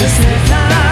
Você tá.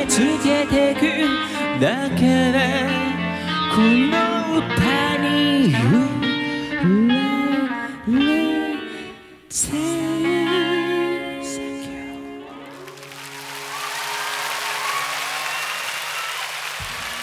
けつけてくだからこの歌に揺れて